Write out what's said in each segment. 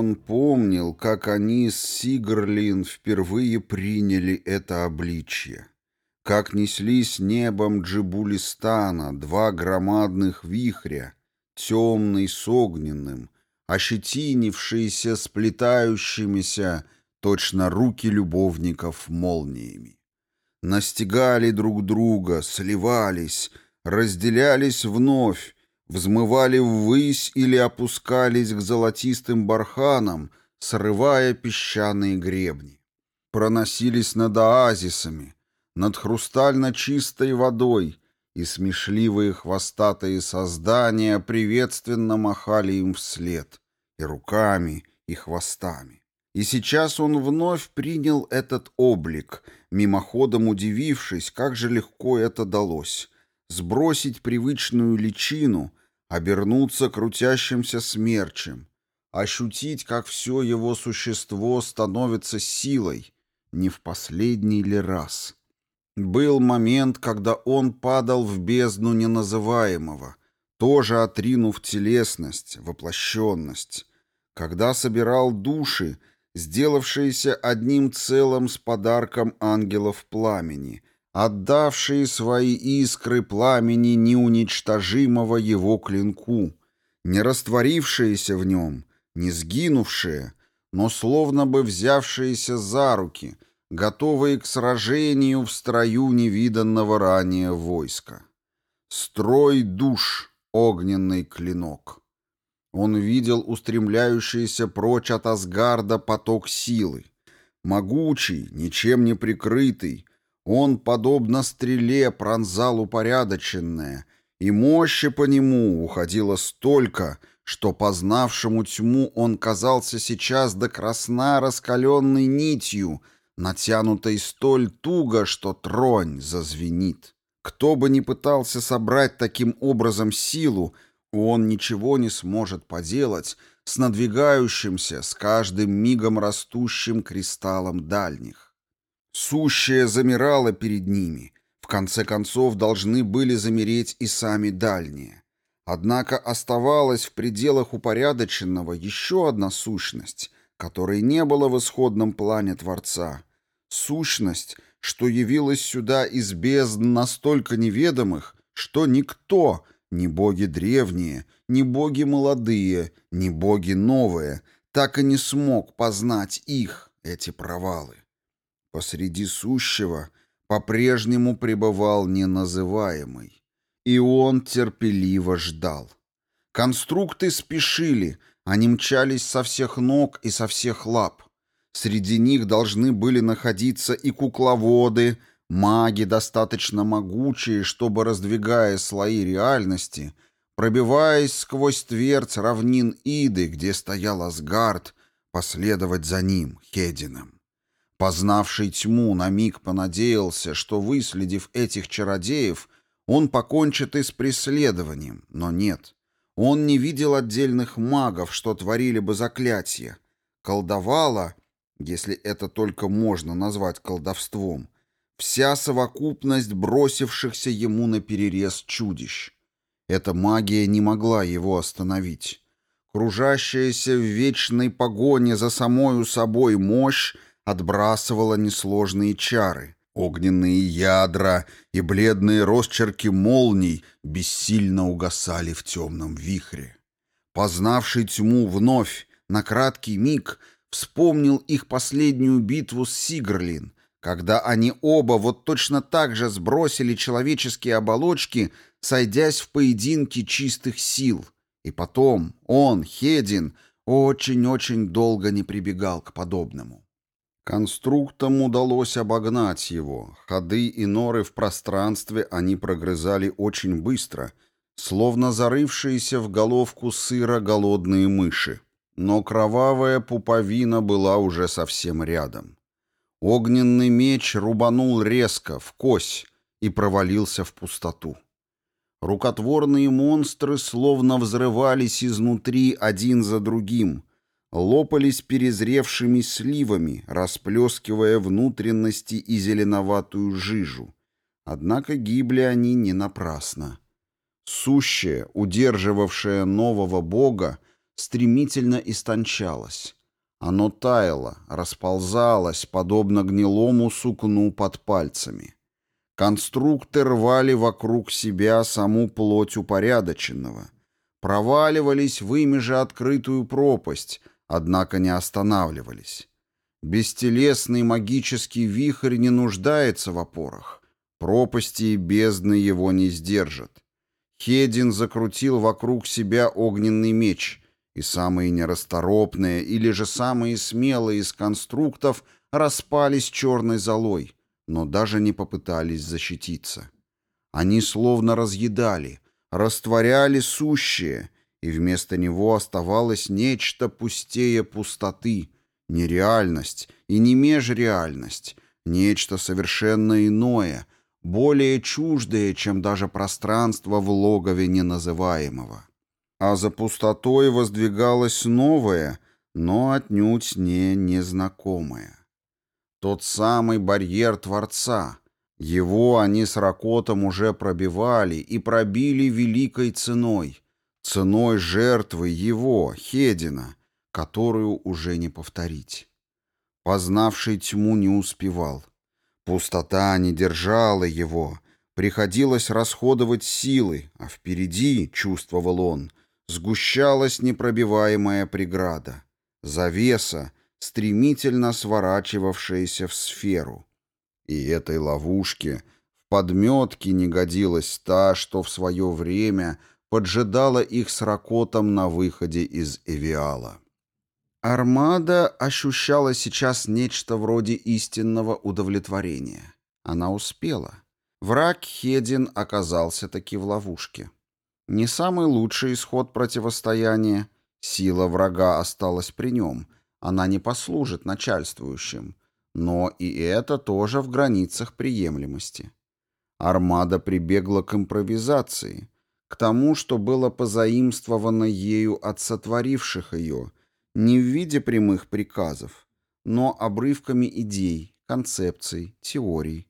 Он помнил, как они с Сигрлин впервые приняли это обличье. Как неслись небом Джибулистана два громадных вихря, темный с огненным, ощетинившиеся сплетающимися, точно руки любовников, молниями. Настигали друг друга, сливались, разделялись вновь, взмывали ввысь или опускались к золотистым барханам, срывая песчаные гребни. Проносились над оазисами, над хрустально чистой водой, и смешливые хвостатые создания приветственно махали им вслед, и руками, и хвостами. И сейчас он вновь принял этот облик, мимоходом удивившись, как же легко это далось, сбросить привычную личину — обернуться крутящимся смерчем, ощутить, как все его существо становится силой, не в последний ли раз. Был момент, когда он падал в бездну неназываемого, тоже отринув телесность, воплощенность, когда собирал души, сделавшиеся одним целым с подарком ангелов пламени — отдавшие свои искры пламени неуничтожимого его клинку, не растворившиеся в нем, не сгинувшие, но словно бы взявшиеся за руки, готовые к сражению в строю невиданного ранее войска. «Строй душ!» — огненный клинок. Он видел устремляющийся прочь от Асгарда поток силы, могучий, ничем не прикрытый, он, подобно стреле, пронзал упорядоченное, и мощи по нему уходило столько, что познавшему тьму он казался сейчас до красна раскаленной нитью, натянутой столь туго, что тронь зазвенит. Кто бы ни пытался собрать таким образом силу, он ничего не сможет поделать с надвигающимся, с каждым мигом растущим кристаллом дальних. Сущее замирало перед ними. В конце концов, должны были замереть и сами дальние. Однако оставалась в пределах упорядоченного еще одна сущность, которой не было в исходном плане Творца. Сущность, что явилась сюда из бездн настолько неведомых, что никто, ни боги древние, ни боги молодые, ни боги новые, так и не смог познать их, эти провалы. Посреди сущего по-прежнему пребывал неназываемый, и он терпеливо ждал. Конструкты спешили, они мчались со всех ног и со всех лап. Среди них должны были находиться и кукловоды, маги, достаточно могучие, чтобы, раздвигая слои реальности, пробиваясь сквозь твердь равнин Иды, где стоял Асгард, последовать за ним, Хедином. Познавший тьму, на миг понадеялся, что, выследив этих чародеев, он покончит и с преследованием, но нет. Он не видел отдельных магов, что творили бы заклятия. Колдовала, если это только можно назвать колдовством, вся совокупность бросившихся ему на перерез чудищ. Эта магия не могла его остановить. Кружащаяся в вечной погоне за самою собой мощь отбрасывала несложные чары, огненные ядра и бледные росчерки молний бессильно угасали в темном вихре. Познавший тьму вновь, на краткий миг, вспомнил их последнюю битву с Сигрлин, когда они оба вот точно так же сбросили человеческие оболочки, сойдясь в поединке чистых сил. И потом он, Хедин, очень-очень долго не прибегал к подобному. Конструктам удалось обогнать его. Ходы и норы в пространстве они прогрызали очень быстро, словно зарывшиеся в головку сыра голодные мыши. Но кровавая пуповина была уже совсем рядом. Огненный меч рубанул резко, в кось, и провалился в пустоту. Рукотворные монстры словно взрывались изнутри один за другим — лопались перезревшими сливами, расплескивая внутренности и зеленоватую жижу. Однако гибли они не напрасно. Сущее, удерживавшее нового бога, стремительно истончалось. Оно таяло, расползалось, подобно гнилому сукну под пальцами. Конструкты рвали вокруг себя саму плоть упорядоченного. Проваливались в ими же открытую пропасть, однако не останавливались. Бестелесный магический вихрь не нуждается в опорах. Пропасти и бездны его не сдержат. Хедин закрутил вокруг себя огненный меч, и самые нерасторопные или же самые смелые из конструктов распались черной золой, но даже не попытались защититься. Они словно разъедали, растворяли сущее — и вместо него оставалось нечто пустее пустоты, нереальность и не межреальность, нечто совершенно иное, более чуждое, чем даже пространство в логове неназываемого. А за пустотой воздвигалось новое, но отнюдь не незнакомое. Тот самый барьер Творца. Его они с Ракотом уже пробивали и пробили великой ценой — ценой жертвы его, Хедина, которую уже не повторить. Познавший тьму не успевал. Пустота не держала его, приходилось расходовать силы, а впереди, чувствовал он, сгущалась непробиваемая преграда, завеса, стремительно сворачивавшаяся в сферу. И этой ловушке — подметке не годилась та, что в свое время поджидала их с ракотом на выходе из Эвиала. Армада ощущала сейчас нечто вроде истинного удовлетворения. Она успела. Враг Хедин оказался таки в ловушке. Не самый лучший исход противостояния. Сила врага осталась при нем. Она не послужит начальствующим. Но и это тоже в границах приемлемости. Армада прибегла к импровизации — к тому, что было позаимствовано ею от сотворивших ее, не в виде прямых приказов, но обрывками идей, концепций, теорий.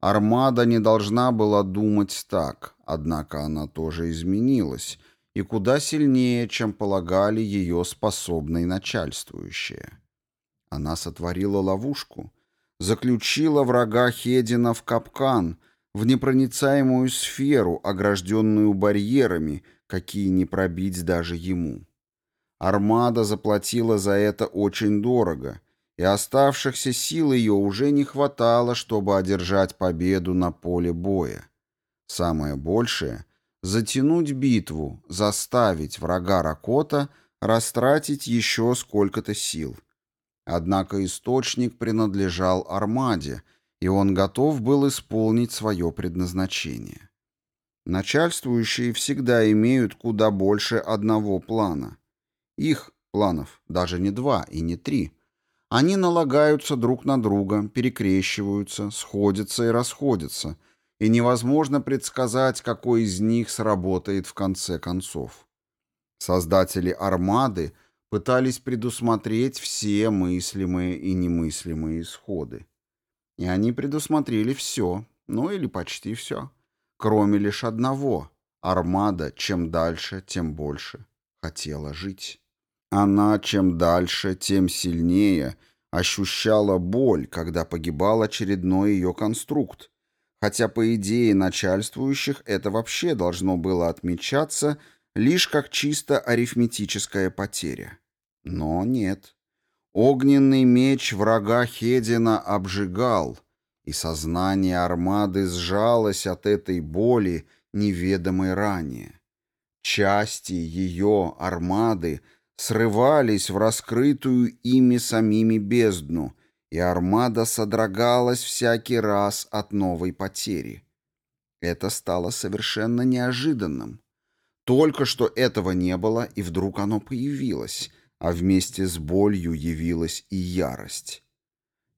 Армада не должна была думать так, однако она тоже изменилась, и куда сильнее, чем полагали ее способные начальствующие. Она сотворила ловушку, заключила врага Хедина в капкан, в непроницаемую сферу, огражденную барьерами, какие не пробить даже ему. Армада заплатила за это очень дорого, и оставшихся сил ее уже не хватало, чтобы одержать победу на поле боя. Самое большее — затянуть битву, заставить врага Ракота растратить еще сколько-то сил. Однако источник принадлежал Армаде — и он готов был исполнить свое предназначение. Начальствующие всегда имеют куда больше одного плана. Их планов даже не два и не три. Они налагаются друг на друга, перекрещиваются, сходятся и расходятся, и невозможно предсказать, какой из них сработает в конце концов. Создатели «Армады» пытались предусмотреть все мыслимые и немыслимые исходы. И они предусмотрели все, ну или почти все, кроме лишь одного. Армада чем дальше, тем больше хотела жить. Она чем дальше, тем сильнее ощущала боль, когда погибал очередной ее конструкт, хотя по идее начальствующих это вообще должно было отмечаться лишь как чисто арифметическая потеря. Но нет. Огненный меч врага Хедина обжигал, и сознание армады сжалось от этой боли, неведомой ранее. Части ее армады срывались в раскрытую ими самими бездну, и армада содрогалась всякий раз от новой потери. Это стало совершенно неожиданным. Только что этого не было, и вдруг оно появилось — а вместе с болью явилась и ярость.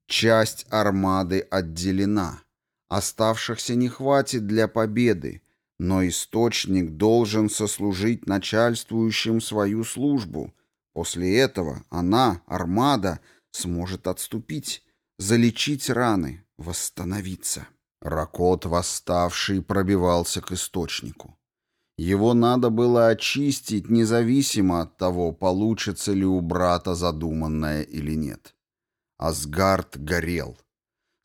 Часть армады отделена. Оставшихся не хватит для победы, но источник должен сослужить начальствующим свою службу. После этого она, армада, сможет отступить, залечить раны, восстановиться. Ракот восставший пробивался к источнику. Его надо было очистить независимо от того, получится ли у брата задуманное или нет. Асгард горел.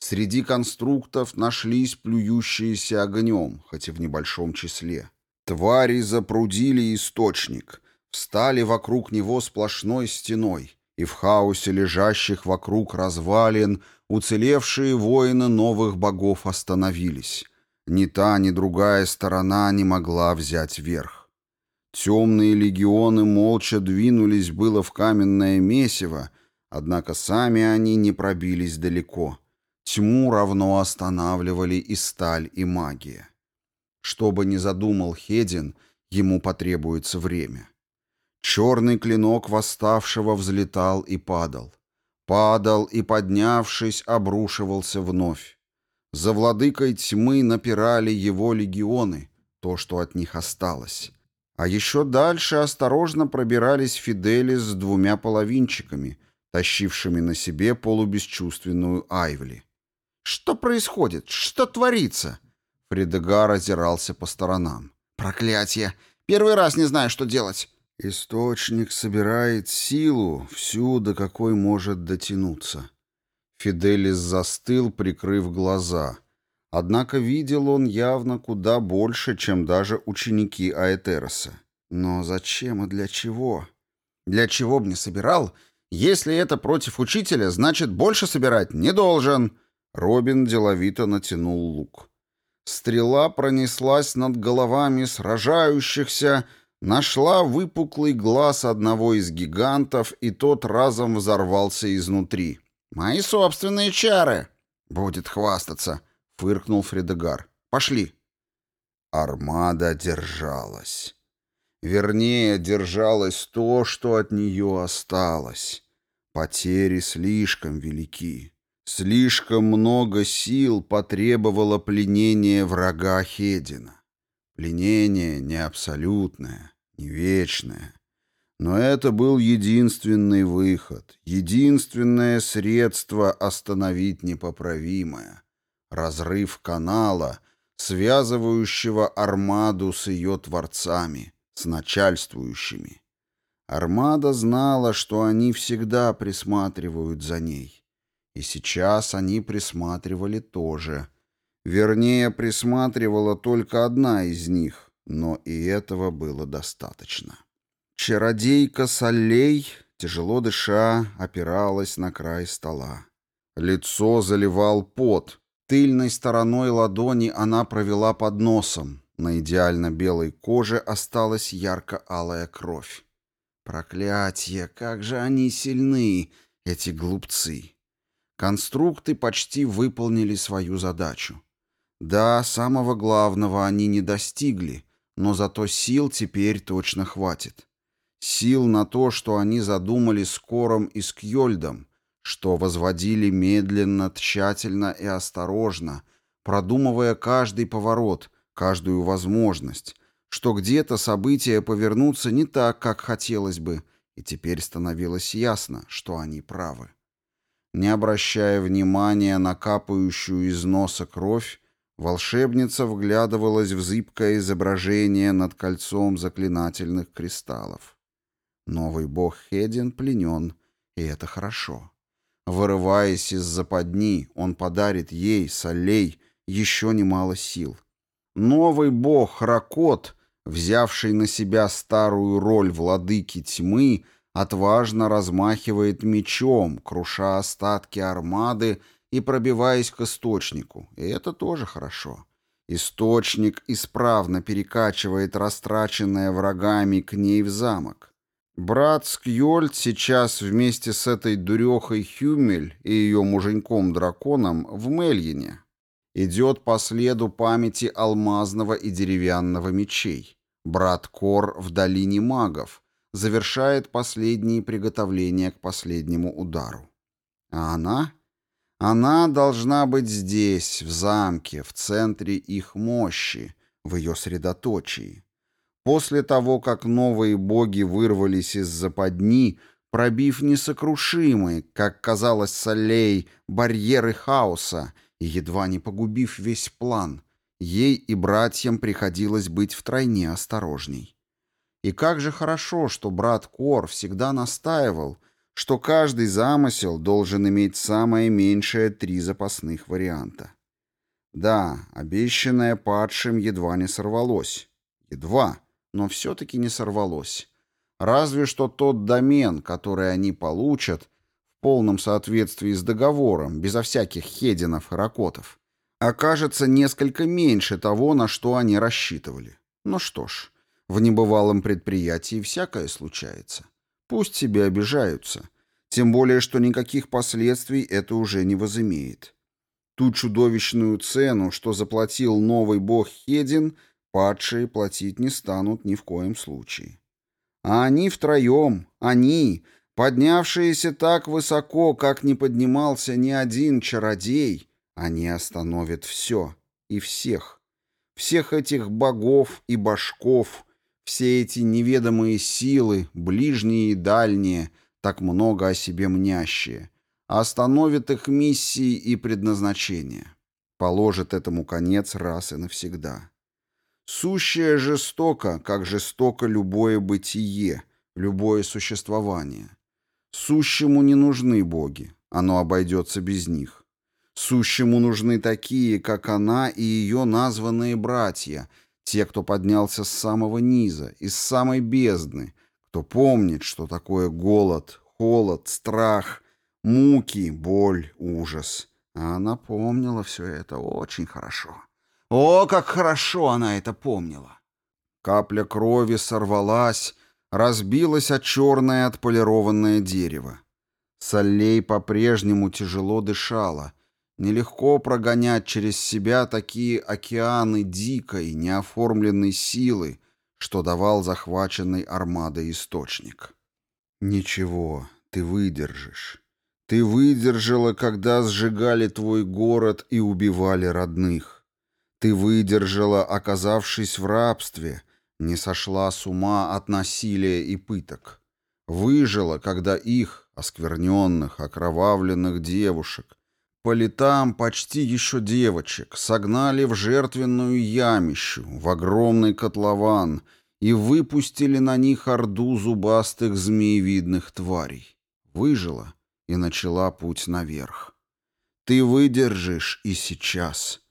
Среди конструктов нашлись плюющиеся огнем, хоть и в небольшом числе. Твари запрудили источник, встали вокруг него сплошной стеной, и в хаосе лежащих вокруг развалин уцелевшие воины новых богов остановились. Ни та, ни другая сторона не могла взять верх. Темные легионы молча двинулись было в каменное месиво, однако сами они не пробились далеко. Тьму равно останавливали и сталь, и магия. Что бы ни задумал Хедин, ему потребуется время. Черный клинок восставшего взлетал и падал. Падал и, поднявшись, обрушивался вновь. За владыкой тьмы напирали его легионы, то, что от них осталось. А еще дальше осторожно пробирались Фидели с двумя половинчиками, тащившими на себе полубесчувственную Айвли. «Что происходит? Что творится?» Фредегар озирался по сторонам. «Проклятье! Первый раз не знаю, что делать!» «Источник собирает силу всю, до какой может дотянуться», Фиделис застыл, прикрыв глаза. Однако видел он явно куда больше, чем даже ученики Аэтероса. Но зачем и для чего? Для чего б не собирал? Если это против учителя, значит, больше собирать не должен. Робин деловито натянул лук. Стрела пронеслась над головами сражающихся, нашла выпуклый глаз одного из гигантов, и тот разом взорвался изнутри. «Мои собственные чары!» «Будет хвастаться!» — фыркнул Фредегар. «Пошли!» Армада держалась. Вернее, держалось то, что от нее осталось. Потери слишком велики. Слишком много сил потребовало пленение врага Хедина. Пленение не абсолютное, не вечное. Но это был единственный выход, единственное средство остановить непоправимое. Разрыв канала, связывающего Армаду с ее творцами, с начальствующими. Армада знала, что они всегда присматривают за ней. И сейчас они присматривали тоже. Вернее, присматривала только одна из них, но и этого было достаточно. Чародейка Солей, тяжело дыша, опиралась на край стола. Лицо заливал пот. Тыльной стороной ладони она провела под носом. На идеально белой коже осталась ярко-алая кровь. Проклятье, как же они сильны, эти глупцы. Конструкты почти выполнили свою задачу. Да, самого главного они не достигли, но зато сил теперь точно хватит сил на то, что они задумали с Кором и с Кьольдом, что возводили медленно, тщательно и осторожно, продумывая каждый поворот, каждую возможность, что где-то события повернутся не так, как хотелось бы, и теперь становилось ясно, что они правы. Не обращая внимания на капающую из носа кровь, волшебница вглядывалась в зыбкое изображение над кольцом заклинательных кристаллов. Новый бог Хедин пленен, и это хорошо. Вырываясь из западни, он подарит ей, Солей, еще немало сил. Новый бог Ракот, взявший на себя старую роль владыки тьмы, отважно размахивает мечом, круша остатки армады и пробиваясь к источнику. И это тоже хорошо. Источник исправно перекачивает растраченное врагами к ней в замок. Брат Скьольд сейчас вместе с этой дурехой Хюмель и ее муженьком-драконом в Мельине. Идет по следу памяти алмазного и деревянного мечей. Брат Кор в долине магов. Завершает последние приготовления к последнему удару. А она? Она должна быть здесь, в замке, в центре их мощи, в ее средоточии. После того, как новые боги вырвались из западни, пробив несокрушимые, как казалось Солей, барьеры хаоса и едва не погубив весь план, ей и братьям приходилось быть втройне осторожней. И как же хорошо, что брат Кор всегда настаивал, что каждый замысел должен иметь самое меньшее три запасных варианта. Да, обещанное падшим едва не сорвалось. Едва но все-таки не сорвалось. Разве что тот домен, который они получат, в полном соответствии с договором, безо всяких хединов и ракотов, окажется несколько меньше того, на что они рассчитывали. Ну что ж, в небывалом предприятии всякое случается. Пусть себе обижаются. Тем более, что никаких последствий это уже не возымеет. Ту чудовищную цену, что заплатил новый бог Хедин – Падшие платить не станут ни в коем случае. А они втроем, они, поднявшиеся так высоко, как не поднимался ни один чародей, они остановят все и всех. Всех этих богов и башков, все эти неведомые силы, ближние и дальние, так много о себе мнящие, остановят их миссии и предназначения, положит этому конец раз и навсегда. Сущее жестоко, как жестоко любое бытие, любое существование. Сущему не нужны боги, оно обойдется без них. Сущему нужны такие, как она и ее названные братья, те, кто поднялся с самого низа, из самой бездны, кто помнит, что такое голод, холод, страх, муки, боль, ужас. А она помнила все это очень хорошо. О, как хорошо она это помнила! Капля крови сорвалась, разбилась о черное отполированное дерево. Солей по-прежнему тяжело дышала. Нелегко прогонять через себя такие океаны дикой, неоформленной силы, что давал захваченный армадой источник. «Ничего, ты выдержишь. Ты выдержала, когда сжигали твой город и убивали родных. Ты выдержала, оказавшись в рабстве, не сошла с ума от насилия и пыток. Выжила, когда их, оскверненных, окровавленных девушек, по летам почти еще девочек, согнали в жертвенную ямищу, в огромный котлован и выпустили на них орду зубастых змеевидных тварей. Выжила и начала путь наверх. Ты выдержишь и сейчас.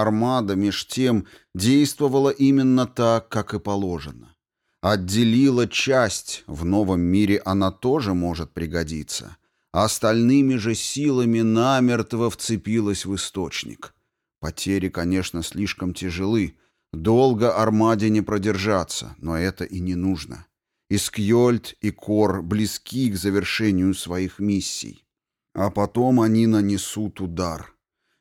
Армада, меж тем, действовала именно так, как и положено. Отделила часть, в новом мире она тоже может пригодиться. Остальными же силами намертво вцепилась в источник. Потери, конечно, слишком тяжелы. Долго Армаде не продержаться, но это и не нужно. Искьольд и Кор близки к завершению своих миссий. А потом они нанесут удар —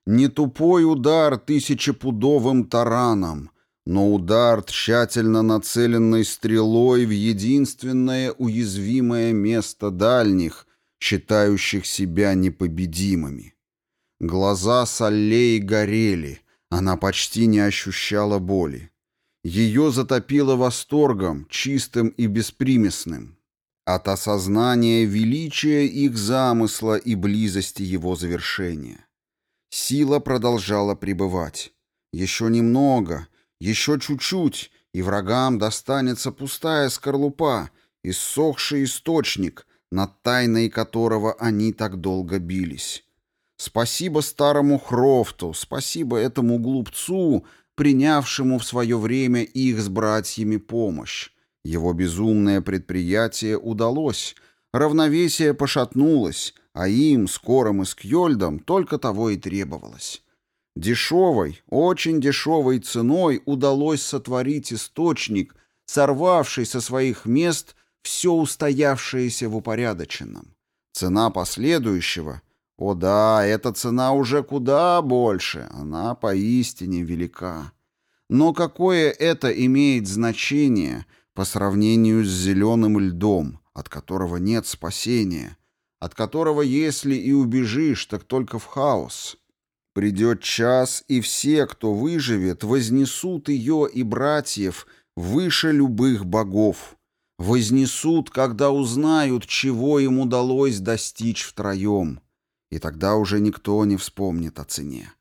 не тупой удар тысячепудовым тараном, но удар тщательно нацеленной стрелой в единственное уязвимое место дальних, считающих себя непобедимыми. Глаза Саллеи горели, она почти не ощущала боли. Ее затопило восторгом, чистым и беспримесным, от осознания величия их замысла и близости его завершения. Сила продолжала пребывать. Еще немного, еще чуть-чуть, и врагам достанется пустая скорлупа, иссохший источник, над тайной которого они так долго бились. Спасибо старому Хрофту, спасибо этому глупцу, принявшему в свое время их с братьями помощь. Его безумное предприятие удалось — Равновесие пошатнулось, а им, Скором и Скьёльдом, только того и требовалось. Дешевой, очень дешевой ценой удалось сотворить источник, сорвавший со своих мест все устоявшееся в упорядоченном. Цена последующего — о да, эта цена уже куда больше, она поистине велика. Но какое это имеет значение по сравнению с зеленым льдом, от которого нет спасения, от которого, если и убежишь, так только в хаос. Придет час, и все, кто выживет, вознесут ее и братьев выше любых богов. Вознесут, когда узнают, чего им удалось достичь втроем. И тогда уже никто не вспомнит о цене.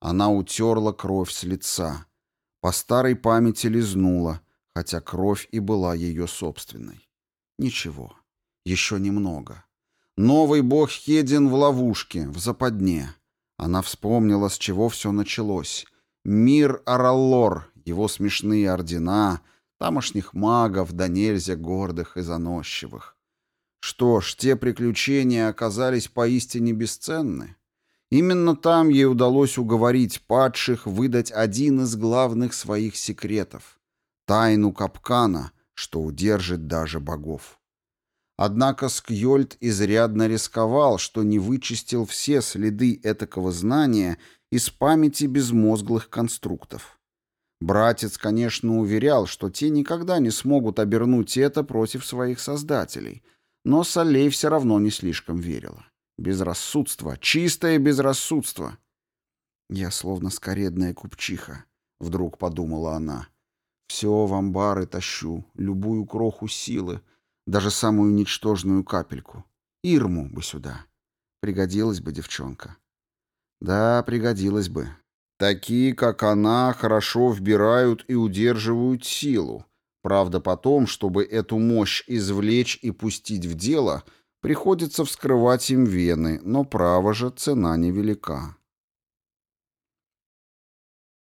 Она утерла кровь с лица. По старой памяти лизнула, хотя кровь и была ее собственной. Ничего. Еще немного. Новый бог Хедин в ловушке, в западне. Она вспомнила, с чего все началось. Мир Араллор, его смешные ордена, тамошних магов, да нельзя гордых и заносчивых. Что ж, те приключения оказались поистине бесценны. Именно там ей удалось уговорить падших выдать один из главных своих секретов — тайну капкана — что удержит даже богов. Однако Скьольд изрядно рисковал, что не вычистил все следы этакого знания из памяти безмозглых конструктов. Братец, конечно, уверял, что те никогда не смогут обернуть это против своих создателей, но Солей все равно не слишком верила. Безрассудство, чистое безрассудство. «Я словно скоредная купчиха», — вдруг подумала она. Все в амбары тащу, любую кроху силы, даже самую ничтожную капельку. Ирму бы сюда. Пригодилась бы девчонка. Да, пригодилась бы. Такие, как она, хорошо вбирают и удерживают силу. Правда, потом, чтобы эту мощь извлечь и пустить в дело, приходится вскрывать им вены, но право же цена невелика.